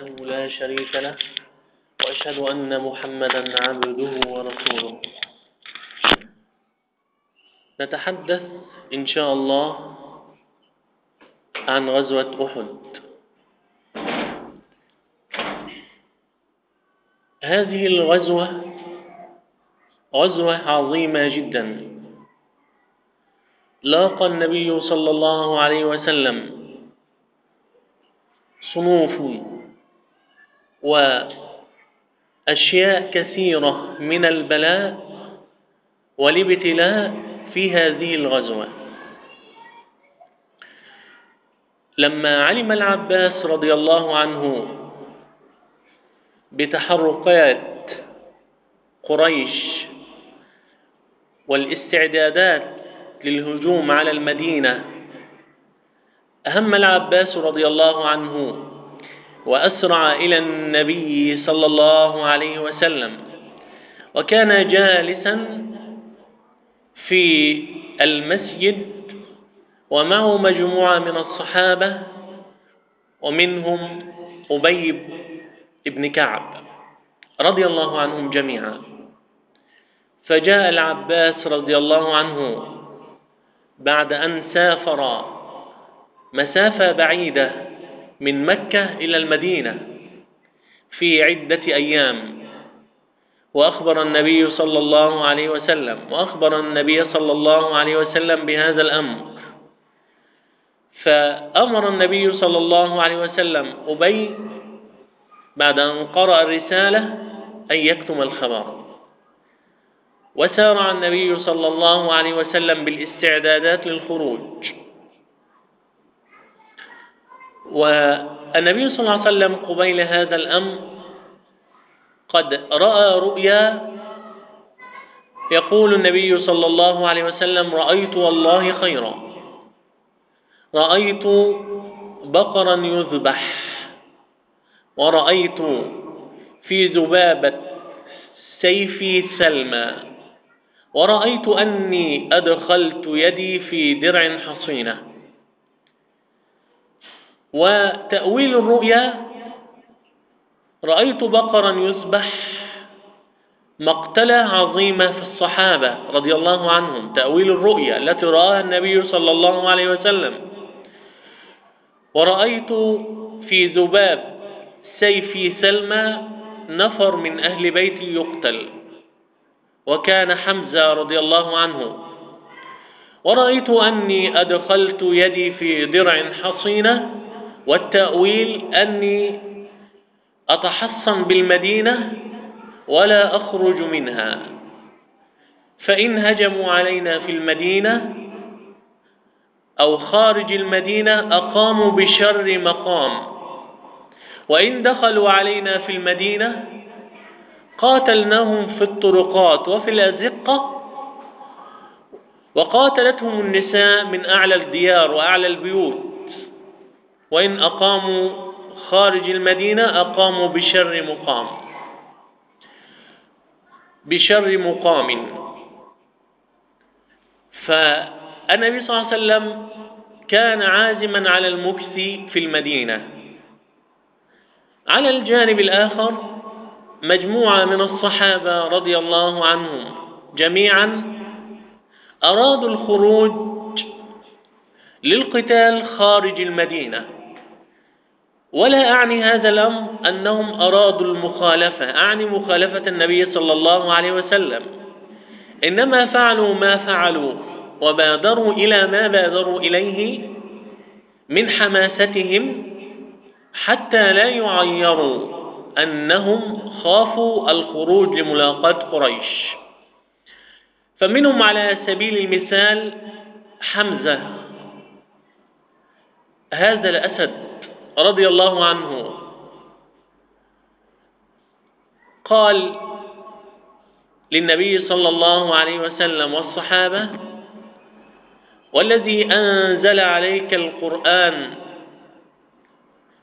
وحده لا شريك له وأشهد أن محمدا عبده ورسوله. نتحدث إن شاء الله عن غزوة أحد. هذه الغزوة غزوة عظيمة جدا. لاقى النبي صلى الله عليه وسلم صنوف وأشياء كثيرة من البلاء والابتلاء في هذه الغزوة. لما علم العباس رضي الله عنه بتحركات قريش والاستعدادات للهجوم على المدينة أهم العباس رضي الله عنه وأسرع إلى النبي صلى الله عليه وسلم. وكان جالسا في المسجد ومعه مجموعة من الصحابة ومنهم أبي بن كعب رضي الله عنهم جميعا. فجاء العباس رضي الله عنه بعد أن سافر مسافة بعيدة من مكة إلى المدينة في عدة أيام. وأخبر النبي صلى الله عليه وسلم وأخبر النبي صلى الله عليه وسلم بهذا الأمر. فأمر النبي صلى الله عليه وسلم أبي بعد أن قرأ الرسالة أن يكتم الخبر. وسارع النبي صلى الله عليه وسلم بالاستعدادات للخروج. والنبي صلى الله عليه وسلم قبيل هذا الأمر قد رأى رؤيا يقول النبي صلى الله عليه وسلم رأيت والله خيرا. رأيت بقرا يذبح ورأيت في ذبابة سيفي سلمى ورأيت أني أدخلت يدي في درع حصينة. وتأويل الرؤيا رأيت بقرا يذبح مقتلة عظيمة في الصحابة رضي الله عنهم. تأويل الرؤيا التي رآها النبي صلى الله عليه وسلم. ورأيت في ذباب سيف سلمى نفر من أهل بيتي يقتل وكان حمزة رضي الله عنه. ورأيت أني أدخلت يدي في درع حصينة والتأويل أني أتحصن بالمدينة ولا أخرج منها. فإن هجموا علينا في المدينة أو خارج المدينة أقاموا بشر مقام. وإن دخلوا علينا في المدينة قاتلناهم في الطرقات وفي الأزقة وقاتلتهم النساء من أعلى الديار وأعلى البيوت. وإن أقاموا خارج المدينة أقاموا بشر مقام. بشر مقام. فالنبي صلى الله عليه وسلم كان عازما على المكث في المدينة. على الجانب الآخر مجموعة من الصحابة رضي الله عنهم جميعا أرادوا الخروج للقتال خارج المدينة. ولا أعني هذا الأمر أنهم أرادوا المخالفة أعني مخالفة النبي صلى الله عليه وسلم. إنما فعلوا ما فعلوا وبادروا إلى ما بادروا إليه من حماستهم حتى لا يعيروا أنهم خافوا الخروج لملاقاة قريش. فمنهم على سبيل المثال حمزة هذا الأسد رضي الله عنه. قال للنبي صلى الله عليه وسلم والصحابة والذي أنزل عليك القرآن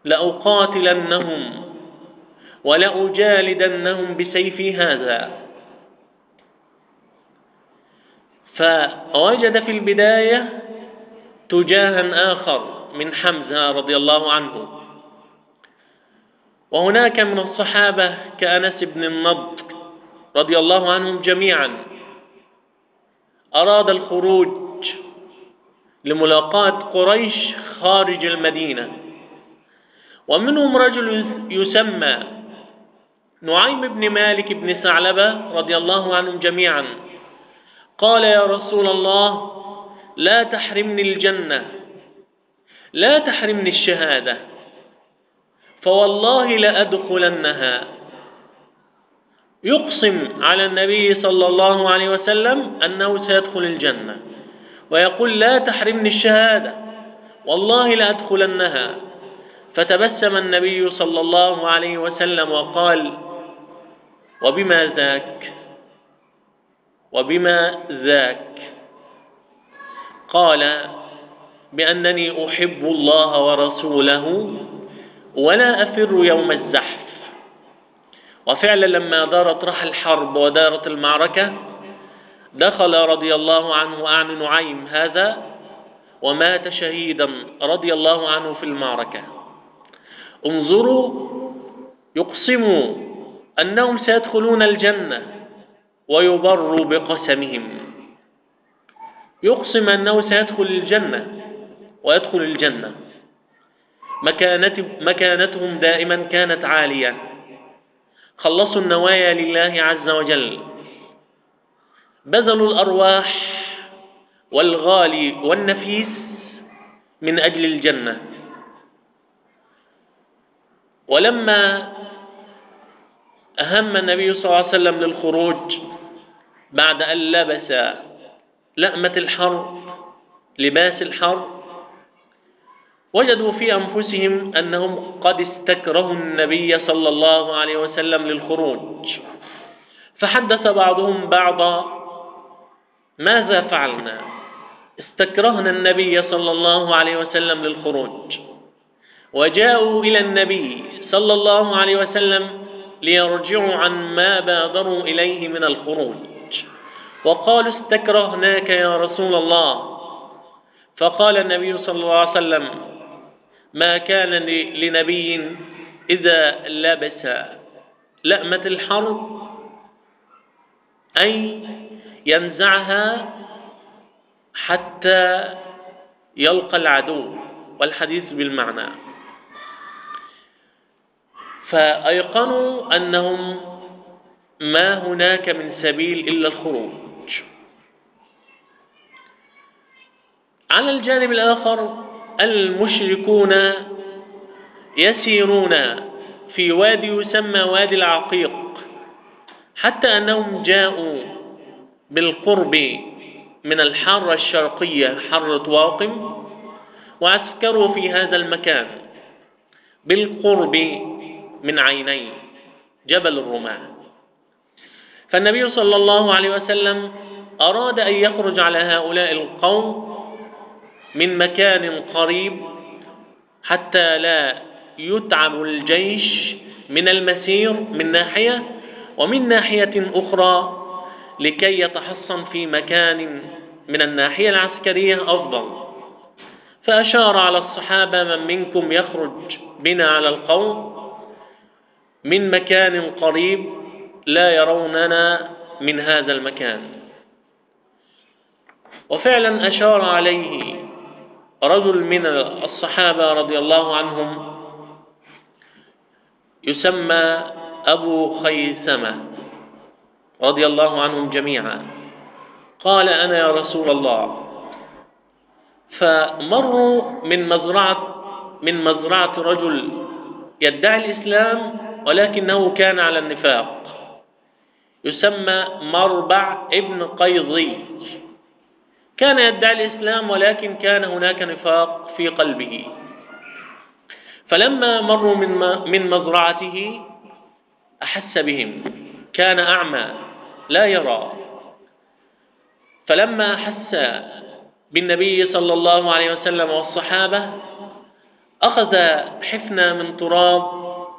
لأقاتلنهم ولأجالدنهم بسيفي هذا. فوجد في البداية تجاها آخر. من حمزة رضي الله عنه. وهناك من الصحابة كأنس بن النضر رضي الله عنهم جميعا. أراد الخروج لملاقاة قريش خارج المدينة. ومنهم رجل يسمى نعيم بن مالك بن ثعلبة رضي الله عنهم جميعا. قال يا رسول الله لا تحرمني الجنة. لا تحرمني الشهادة فوالله لأدخلنها. يقسم على النبي صلى الله عليه وسلم أنه سيدخل الجنة ويقول لا تحرمني الشهادة والله لأدخلنها. فتبسم النبي صلى الله عليه وسلم وقال وبما ذاك؟ وبما ذاك؟ قال بأنني أحب الله ورسوله ولا أفر يوم الزحف. وفعلا لما دارت رح الحرب ودارت المعركة دخل رضي الله عنه عن نعيم هذا ومات شهيدا رضي الله عنه في المعركة. انظروا يقسموا أنهم سيدخلون الجنة ويبروا بقسمهم. يقسم أنه سيدخل الجنة ويدخل الجنة. مكانتهم دائما كانت عالية. خلصوا النوايا لله عز وجل. بذلوا الأرواح والغالي والنفيس من أجل الجنة. ولما أهم النبي صلى الله عليه وسلم للخروج بعد أن لبس لأمة الحرب لباس الحرب وجدوا في أنفسهم أنهم قد استكرهوا النبي صلى الله عليه وسلم للخروج. فحدث بعضهم بعضا ماذا فعلنا؟ استكرهنا النبي صلى الله عليه وسلم للخروج. وجاءوا إلى النبي صلى الله عليه وسلم ليرجعوا عن ما بادروا إليه من الخروج. وقالوا استكرهناك يا رسول الله. فقال النبي صلى الله عليه وسلم ما كان لنبي إذا لبس لأمة الحرب أي ينزعها حتى يلقى العدو والحديث بالمعنى. فأيقنوا أنهم ما هناك من سبيل إلا الخروج. على الجانب الآخر المشركون يسيرون في وادي يسمى وادي العقيق حتى أنهم جاءوا بالقرب من الحارة الشرقية حرة واقم وعسكروا في هذا المكان بالقرب من عيني جبل الرماة. فالنبي صلى الله عليه وسلم أراد أن يخرج على هؤلاء القوم من مكان قريب حتى لا يتعب الجيش من المسير من ناحية ومن ناحية أخرى لكي يتحصن في مكان من الناحية العسكرية أفضل. فأشار على الصحابة من منكم يخرج بنا على القوم من مكان قريب لا يروننا من هذا المكان. وفعلا أشار عليه رجل من الصحابة رضي الله عنهم يسمى أبو خيثمة رضي الله عنهم جميعا. قال أنا يا رسول الله. فمروا من مزرعة من مزرعة رجل يدعي الإسلام ولكنه كان على النفاق. يسمى مربع ابن قيضي. كان يدعي الإسلام ولكن كان هناك نفاق في قلبه. فلما مروا من من مزرعته أحس بهم كان أعمى لا يرى. فلما أحس بالنبي صلى الله عليه وسلم والصحابة أخذ حفنة من تراب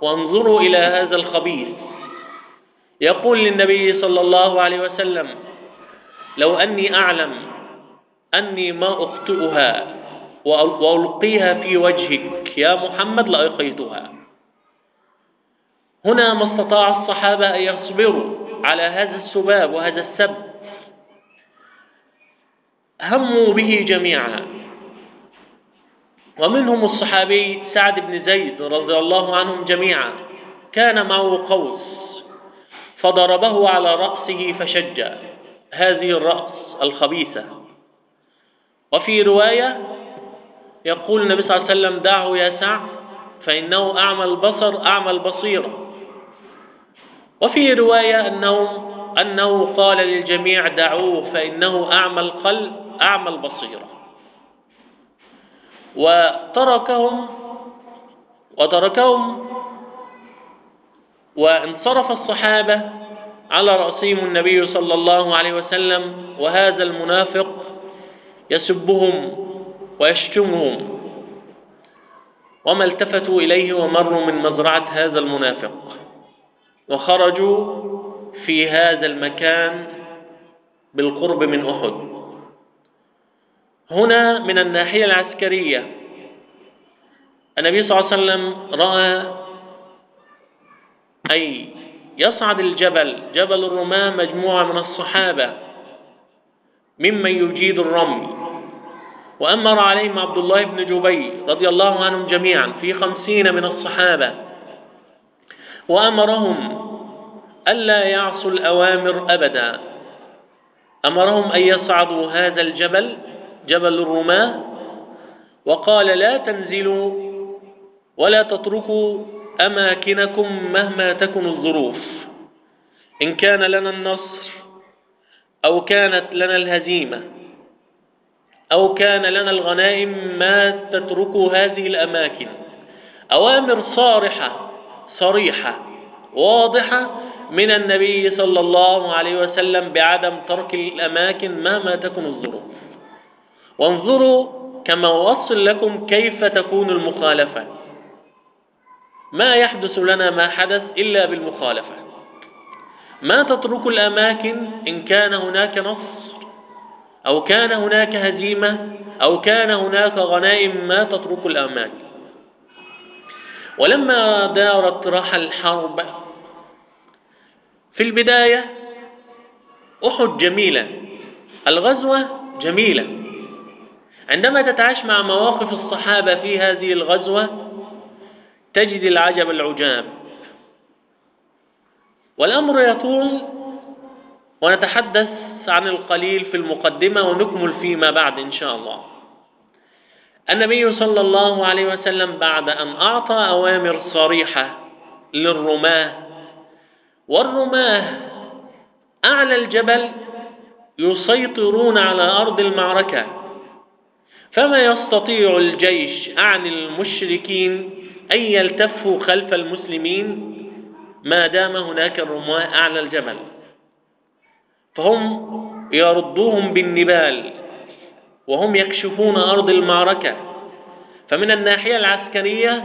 وانظروا إلى هذا الخبيث. يقول للنبي صلى الله عليه وسلم لو أني أعلم أني ما أخطئها وألقيها في وجهك. يا محمد لألقيتها هنا ما استطاع الصحابة أن يصبروا على هذا السباب وهذا السب. هموا به جميعا. ومنهم الصحابي سعد بن زيد رضي الله عنهم جميعا. كان معه قوس فضربه على رأسه فشج. هذه الرأس الخبيثة. وفي رواية يقول النبي صلى الله عليه وسلم دعه يا سعد فإنه أعمى البصر أعمى البصيرة. وفي رواية أنه أنه قال للجميع دعوه فإنه أعمى القلب أعمى البصيرة. وتركهم وتركهم وانصرف الصحابة على رأسهم النبي صلى الله عليه وسلم وهذا المنافق يسبهم ويشتمهم. وما التفتوا إليه ومروا من مزرعة هذا المنافق. وخرجوا في هذا المكان بالقرب من أحد. هنا من الناحية العسكرية النبي صلى الله عليه وسلم رأى أي يصعد الجبل جبل الرماة مجموعة من الصحابة ممن يجيد الرمي. وأمر عليهم عبد الله بن جبير رضي الله عنهم جميعا في خمسين من الصحابة. وأمرهم ألا يعصوا الأوامر أبدا. أمرهم أن يصعدوا هذا الجبل جبل الرماة وقال لا تنزلوا ولا تتركوا أماكنكم مهما تكن الظروف. إن كان لنا النصر أو كانت لنا الهزيمة. أو كان لنا الغنائم ما تتركوا هذه الأماكن. أوامر صارحة صريحة واضحة من النبي صلى الله عليه وسلم بعدم ترك الأماكن مهما تكن الظروف. وانظروا كما أوصل لكم كيف تكون المخالفة. ما يحدث لنا ما حدث إلا بالمخالفة. ما تترك الأماكن إن كان هناك نصر أو كان هناك هزيمة أو كان هناك غنائم ما تترك الأماكن. ولما دارت راح الحرب في البداية أحد جميلة الغزوة جميلة. عندما تتعاش مع مواقف الصحابة في هذه الغزوة تجد العجب العجاب. والأمر يطول ونتحدث عن القليل في المقدمة ونكمل فيما بعد إن شاء الله. النبي صلى الله عليه وسلم بعد أن أعطى أوامر صريحة للرماة والرماة أعلى الجبل يسيطرون على أرض المعركة فما يستطيع الجيش عن المشركين أن يلتفوا خلف المسلمين ما دام هناك الرماة أعلى الجبل. فهم يردوهم بالنبال وهم يكشفون أرض المعركة. فمن الناحية العسكرية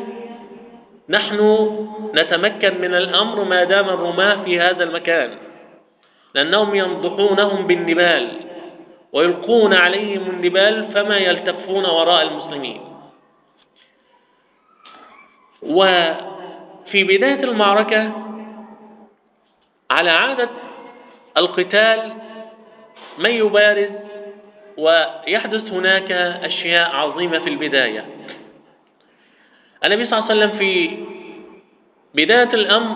نحن نتمكن من الأمر ما دام الرماة في هذا المكان لأنهم ينضحونهم بالنبال ويلقون عليهم النبال فما يلتفون وراء المسلمين. وفي بداية المعركة على عادة القتال من يبارز ويحدث هناك أشياء عظيمة في البداية. النبي صلى الله عليه وسلم في بداية الأمر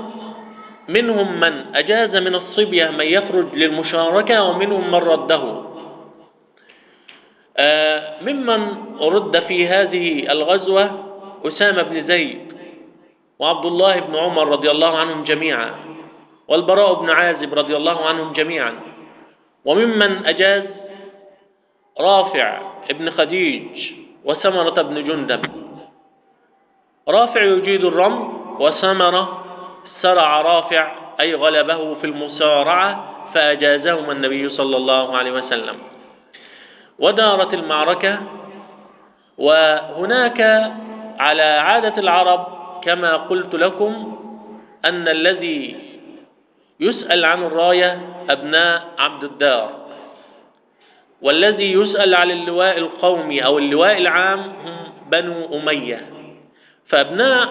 منهم من أجاز من الصبية من يخرج للمشاركة ومنهم من رده. ممن رد في هذه الغزوة أسامة بن زيد وعبد الله بن عمر رضي الله عنهم جميعا. والبراء بن عازب رضي الله عنهم جميعا. وممن أجاز رافع ابن خديج وسمرة بن جندب. رافع يجيد الرمل وسمرة سرع رافع أي غلبه في المسارعة فأجازهما النبي صلى الله عليه وسلم. ودارت المعركة وهناك على عادة العرب كما قلت لكم أن الذي يسأل عن الراية أبناء عبد الدار. والذي يسأل عن اللواء القومي أو اللواء العام هم بنو أمية. فأبناء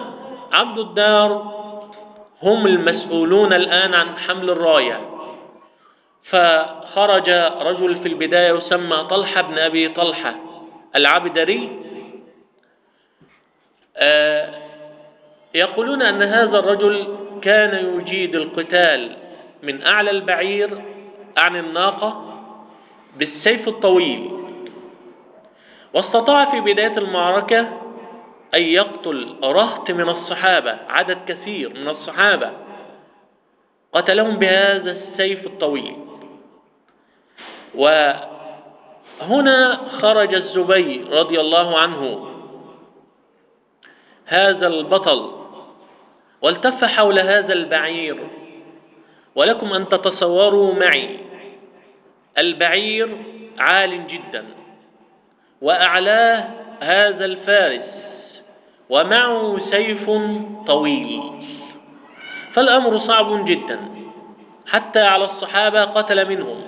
عبد الدار هم المسؤولون الآن عن حمل الراية. فخرج رجل في البداية يسمى طلحة بن أبي طلحة العبدري. آه، يقولون أن هذا الرجل كان يجيد القتال من أعلى البعير عن الناقة بالسيف الطويل. واستطاع في بداية المعركة أن يقتل رهط من الصحابة عدد كثير من الصحابة قتلهم بهذا السيف الطويل. وهنا خرج الزبير رضي الله عنه. هذا البطل والتف حول هذا البعير ولكم أن تتصوروا معي. البعير عال جدا وأعلاه هذا الفارس ومعه سيف طويل. فالأمر صعب جدا حتى على الصحابة قتل منهم.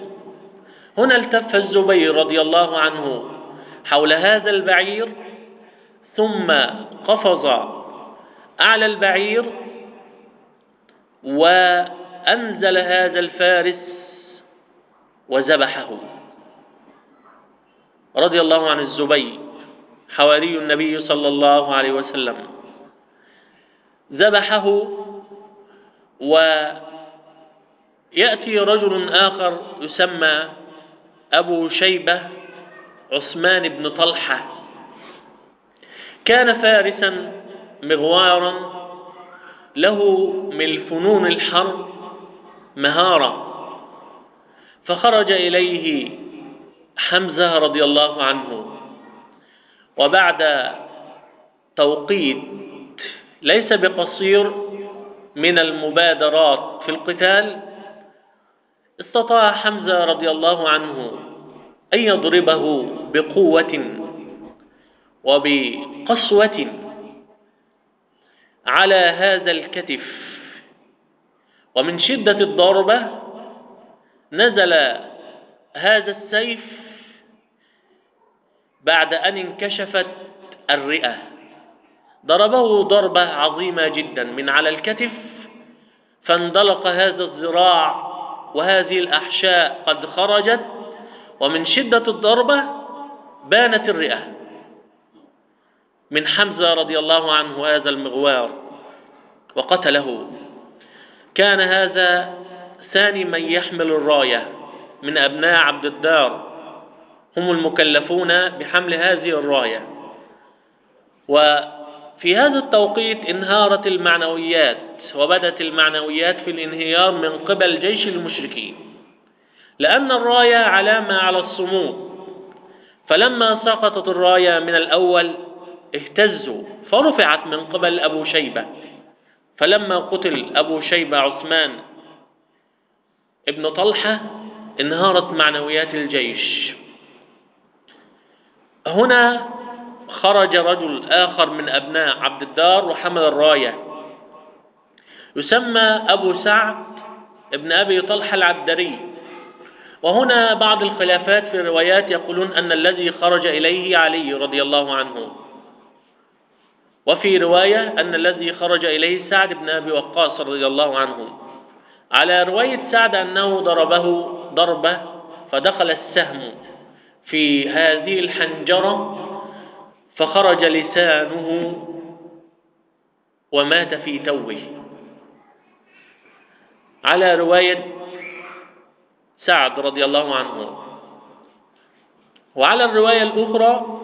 هنا التف الزبير رضي الله عنه حول هذا البعير ثم قفز أعلى البعير وأنزل هذا الفارس وذبحه رضي الله عن الزبير حواري النبي صلى الله عليه وسلم. ذبحه ويأتي رجل آخر يسمى أبو شيبة عثمان بن طلحة. كان فارسا مغوارا له من الفنون الحرب مهارة. فخرج إليه حمزة رضي الله عنه وبعد توقيت ليس بقصير من المبادرات في القتال استطاع حمزة رضي الله عنه أن يضربه بقوة وبقسوة. على هذا الكتف. ومن شدة الضربة نزل هذا السيف بعد أن انكشفت الرئة. ضربه ضربة عظيمة جدا من على الكتف فاندلق هذا الذراع وهذه الأحشاء قد خرجت ومن شدة الضربة بانت الرئة. من حمزة رضي الله عنه هذا المغوار وقتله. كان هذا ثاني من يحمل الراية من أبناء عبد الدار. هم المكلفون بحمل هذه الراية. وفي هذا التوقيت انهارت المعنويات وبدت المعنويات في الانهيار من قبل جيش المشركين. لأن الراية علامة على الصمود فلما سقطت الراية من الأول اهتزوا فرفعت من قبل أبو شيبة. فلما قتل أبو شيبة عثمان ابن طلحة انهارت معنويات الجيش. هنا خرج رجل آخر من أبناء عبد الدار وحمل الراية. يسمى أبو سعد ابن أبي طلحة العبدري. وهنا بعض الخلافات في الروايات يقولون أن الذي خرج إليه علي رضي الله عنه. وفي رواية أن الذي خرج إليه سعد بن أبي وقاص رضي الله عنه على رواية سعد أنه ضربه ضربة فدخل السهم في هذه الحنجرة فخرج لسانه ومات في توه. على رواية سعد رضي الله عنه. وعلى الرواية الأخرى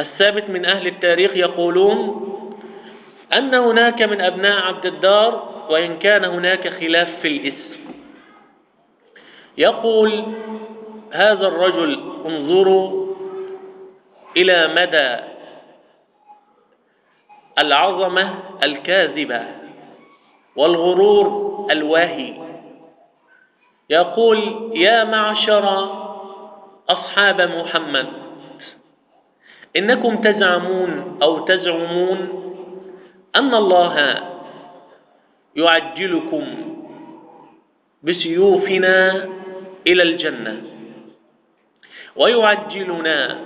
الثابت من أهل التاريخ يقولون أن هناك من أبناء عبد الدار وإن كان هناك خلاف في الاسم. يقول هذا الرجل انظروا إلى مدى العظمة الكاذبة والغرور الواهي. يقول يا معشر أصحاب محمد إنكم تزعمون أو تزعمون أن الله يعجلكم بسيوفنا إلى الجنة ويعجلنا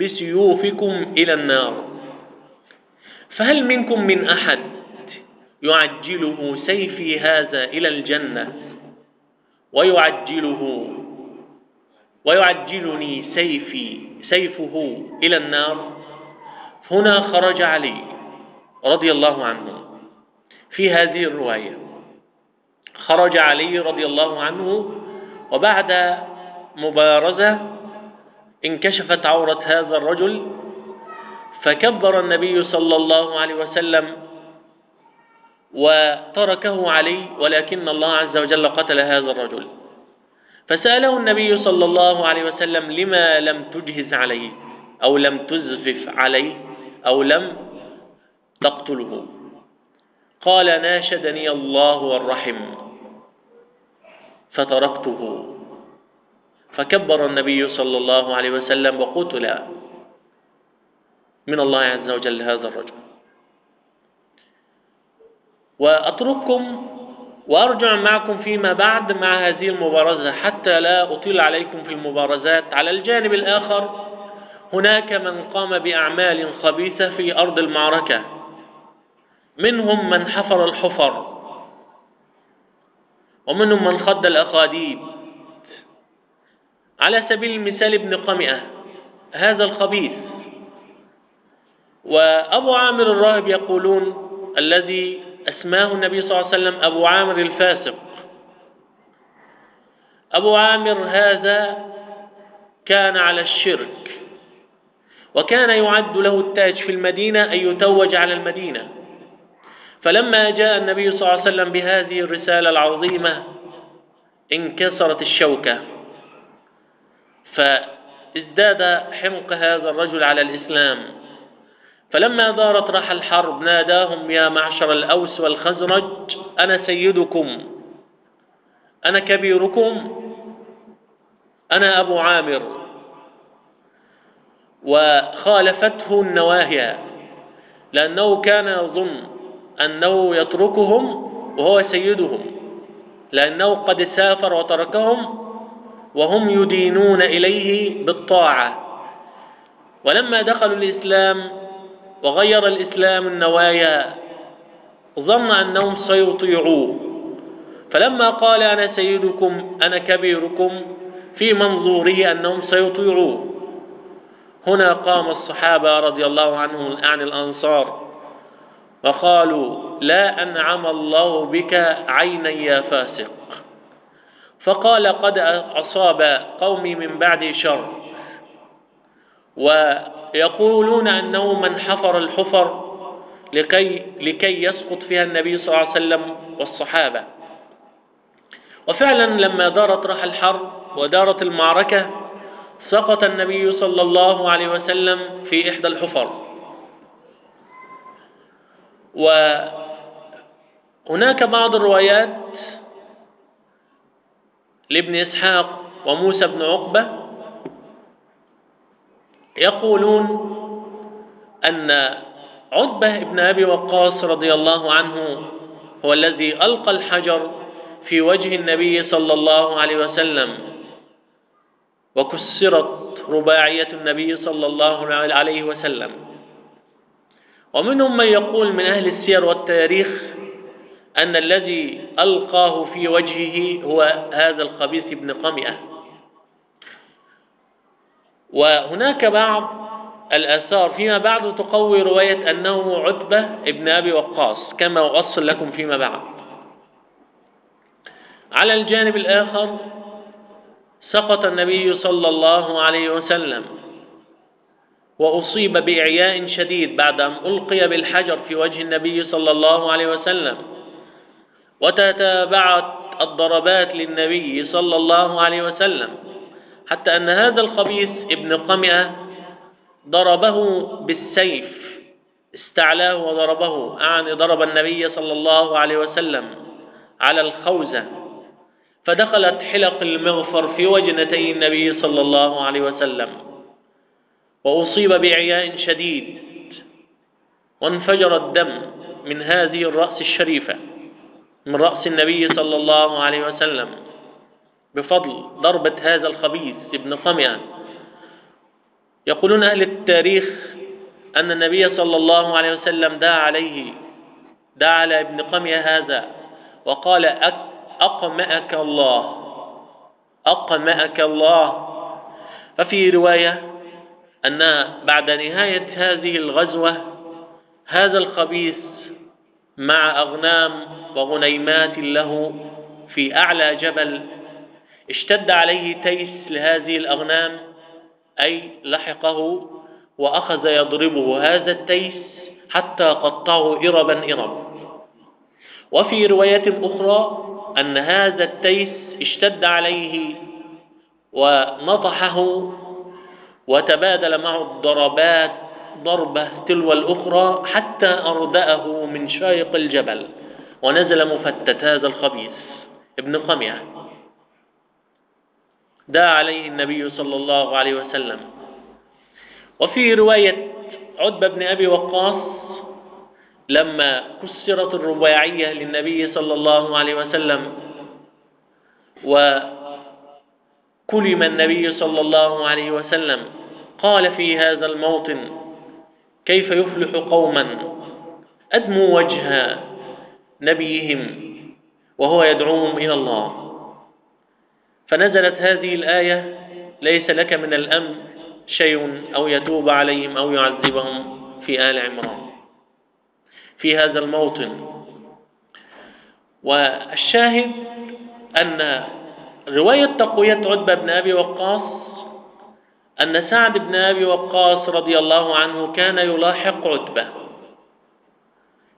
بسيوفكم إلى النار فهل منكم من أحد يعجله سيفي هذا إلى الجنة ويعجله ويعجلني سيفي سيفه إلى النار. هنا خرج علي رضي الله عنه في هذه الرواية. خرج علي رضي الله عنه وبعد مبارزة انكشفت عورة هذا الرجل فكبر النبي صلى الله عليه وسلم وتركه علي ولكن الله عز وجل قتل هذا الرجل. فسأله النبي صلى الله عليه وسلم لما لم تجهز عليه؟ أو لم تزفف عليه؟ أو لم تقتله؟ قال ناشدني الله والرحم فتركته. فكبر النبي صلى الله عليه وسلم وقتل من الله عز وجل هذا الرجل. وأترككم وأرجع معكم فيما بعد مع هذه المبارزة حتى لا أطيل عليكم في المبارزات. على الجانب الآخر هناك من قام بأعمال خبيثة في أرض المعركة. منهم من حفر الحفر ومنهم من خد الأقاديد على سبيل المثال ابن قمئة هذا الخبيث. وأبو عامر الراهب يقولون الذي أسماه النبي صلى الله عليه وسلم أبو عامر الفاسق. أبو عامر هذا كان على الشرك وكان يعد له التاج في المدينة أن يتوج على المدينة. فلما جاء النبي صلى الله عليه وسلم بهذه الرسالة العظيمة انكسرت الشوكة. فازداد حمق هذا الرجل على الإسلام. فلما دارت رحى الحرب ناداهم يا معشر الأوس والخزرج أنا سيدكم أنا كبيركم أنا أبو عامر. وخالفته النواهي لأنه كان يظن أنه يتركهم وهو سيدهم لأنه قد سافر وتركهم وهم يدينون إليه بالطاعة. ولما دخلوا الإسلام وغير الإسلام النوايا ظن أنهم سيطيعوه. فلما قال أنا سيدكم أنا كبيركم في منظوره أنهم سيطيعوه. هنا قام الصحابة رضي الله عنهم عن الأنصار وقالوا لا أنعم الله بك عينا يا فاسق. فقال قد أصاب قومي من بعد شر. ويقولون أنه من حفر الحفر لكي, لكي يسقط فيها النبي صلى الله عليه وسلم والصحابة. وفعلا لما دارت رحى الحرب ودارت المعركة سقط النبي صلى الله عليه وسلم في إحدى الحفر. وهناك بعض الروايات لابن إسحاق وموسى بن عقبة يقولون أن عتبة بن أبي وقاص رضي الله عنه هو الذي ألقى الحجر في وجه النبي صلى الله عليه وسلم وكسرت رباعية النبي صلى الله عليه وسلم. ومنهم من يقول من أهل السير والتاريخ أن الذي ألقاه في وجهه هو هذا الخبيث ابن قمئة. وهناك بعض الآثار فيما بعد تقوي رواية أنه عتبة ابن أبي وقاص كما أؤصل لكم فيما بعد. على الجانب الآخر سقط النبي صلى الله عليه وسلم وأصيب بإعياء شديد بعد أن ألقي بالحجر في وجه النبي صلى الله عليه وسلم. وتتابعت الضربات للنبي صلى الله عليه وسلم. حتى أن هذا الخبيث ابن قمئة ضربه بالسيف استعلاه وضربه أعني ضرب النبي صلى الله عليه وسلم على الخوذة فدخلت حلق المغفر في وجنتي النبي صلى الله عليه وسلم وأصيب بعياء شديد وانفجر الدم من هذه الرأس الشريفة من رأس النبي صلى الله عليه وسلم. بفضل ضربة هذا الخبيث ابن قمئة يقولون أهل التاريخ أن النبي صلى الله عليه وسلم دعا عليه دعا على ابن قمية هذا وقال أقمأك الله أقمأك الله. ففي رواية أن بعد نهاية هذه الغزوة هذا الخبيث مع أغنام وغنيمات له في أعلى جبل اشتد عليه تيس لهذه الأغنام أي لحقه وأخذ يضربه هذا التيس حتى قطعه إربا إربا وفي رواية أخرى أن هذا التيس اشتد عليه ونطحه وتبادل معه الضربات ضربة تلو الأخرى حتى أرداه من شاهق الجبل ونزل مفتت هذا الخبيث. ابن قمية دعا عليه النبي صلى الله عليه وسلم. وفي رواية عتبة بن أبي وقاص لما كسرت الرباعية للنبي صلى الله عليه وسلم وكلم النبي صلى الله عليه وسلم قال في هذا الموطن كيف يفلح قوما أدموا وجه نبيهم وهو يدعوهم إلى الله؟ فنزلت هذه الآية ليس لك من الأمر شيء أو يتوب عليهم أو يعذبهم في آل عمران. في هذا الموطن. والشاهد أن رواية تقوية عتبة بن أبي وقاص أن سعد بن أبي وقاص رضي الله عنه كان يلاحق عتبة.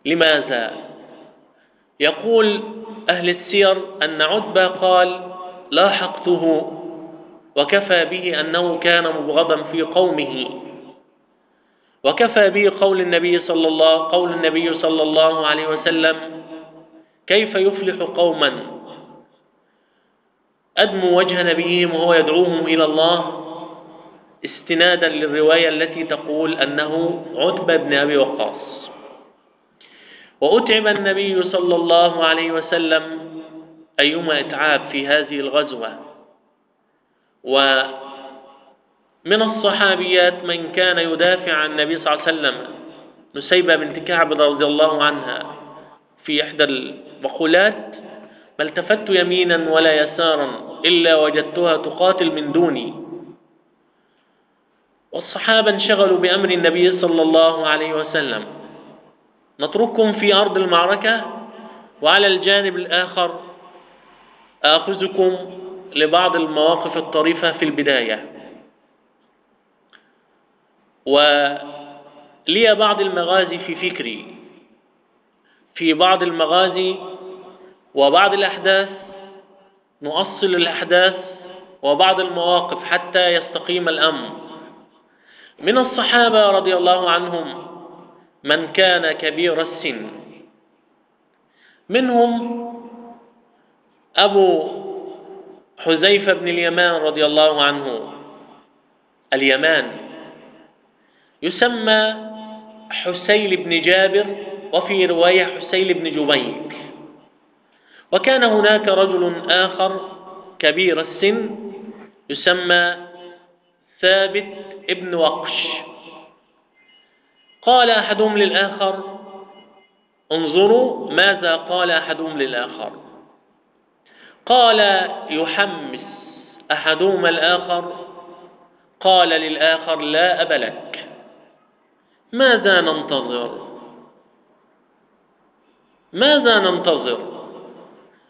لماذا؟ يقول أهل السير أن عتبة قال لاحقته وكفى به أنه كان مبغضا في قومه. وكفى به قول النبي صلى الله قول النبي صلى الله عليه وسلم كيف يفلح قوما؟ أدموا وجه نبيهم وهو يدعوهم إلى الله استنادا للرواية التي تقول أنه عتبة بن أبي وقاص. وأتعب النبي صلى الله عليه وسلم أيما إتعاب في هذه الغزوة. ومن الصحابيات من كان يدافع عن النبي صلى الله عليه وسلم نسيبة بنت كعب رضي الله عنها في إحدى المقولات ما التفت يمينا ولا يسارا إلا وجدتها تقاتل من دوني. والصحابة انشغلوا بأمر النبي صلى الله عليه وسلم نترككم في أرض المعركة وعلى الجانب الآخر آخذكم لبعض المواقف الطريفة في البداية. ولي بعض المغازي في فكري. في بعض المغازي وبعض الأحداث نؤصل الأحداث وبعض المواقف حتى يستقيم الأمر. من الصحابة رضي الله عنهم من كان كبير السن. منهم أبو حذيفة بن اليمان رضي الله عنه اليمان يسمى حسيل بن جابر وفي رواية حسيل بن جبيك وكان هناك رجل آخر كبير السن يسمى ثابت ابن وقش. قال أحدهم للآخر انظروا ماذا قال أحدهم للآخر. قال يحمس أحدهما الآخر قال للآخر لا أب لك ماذا ننتظر؟ ماذا ننتظر؟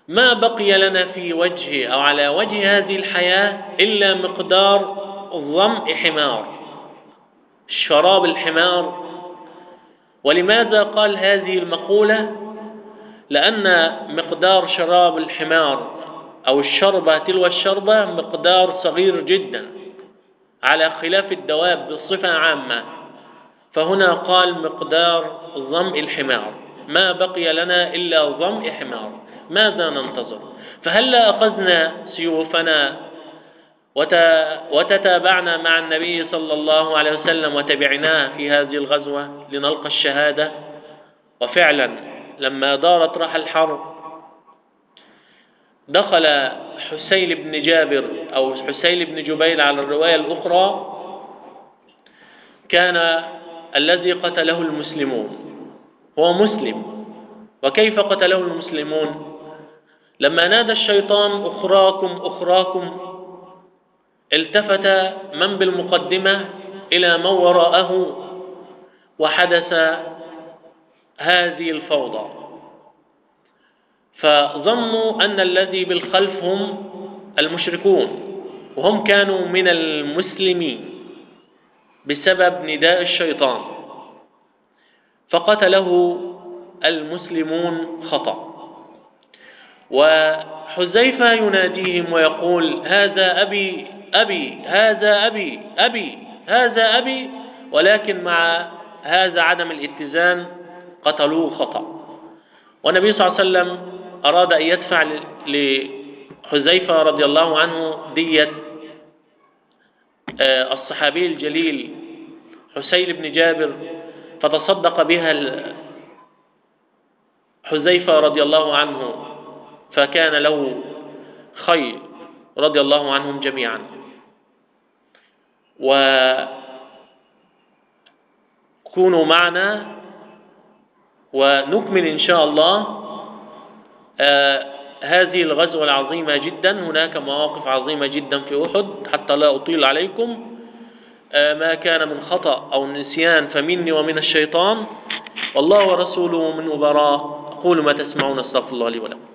ما بقي لنا في وجه أو على وجه هذه الحياة إلا مقدار ظمء حمار شراب الحمار. ولماذا قال هذه المقولة؟ لأن مقدار شراب الحمار أو الشربة تلو الشربة مقدار صغير جدا على خلاف الدواب بصفة عامة. فهنا قال مقدار ظمء الحمار. ما بقي لنا إلا ظمء حمار. ماذا ننتظر؟ فهلا أخذنا سيوفنا وتتابعنا مع النبي صلى الله عليه وسلم وتبعناه في هذه الغزوة لنلقى الشهادة؟ وفعلا لما دارت راح الحرب دخل حسين بن جابر أو حسين بن جبير على الرواية الأخرى كان الذي قتله المسلمون. هو مسلم. وكيف قتله المسلمون؟ لما نادى الشيطان أخراكم أخراكم التفت من بالمقدمة إلى من وراءه وحدث هذه الفوضى. فظنوا أن الذي بالخلف هم المشركون وهم كانوا من المسلمين بسبب نداء الشيطان. فقتله المسلمون خطأ. وحذيفة يناديهم ويقول هذا أبي أبي هذا أبي أبي هذا أبي. ولكن مع هذا عدم الاتزان قتلوه خطأ. والنبي صلى الله عليه وسلم أراد أن يدفع لحذيفة رضي الله عنه دية آه، الصحابي الجليل حسين بن جابر فتصدق بها حذيفة رضي الله عنه فكان له خير رضي الله عنهم جميعا. وكونوا معنا ونكمل إن شاء الله هذه الغزوة العظيمة جدا هناك مواقف عظيمة جدا في أحد حتى لا أطيل عليكم. آه ما كان من خطأ أو نسيان فمني ومن الشيطان والله ورسوله من أبراء أقول ما تسمعون أستغفر الله لي ولكم.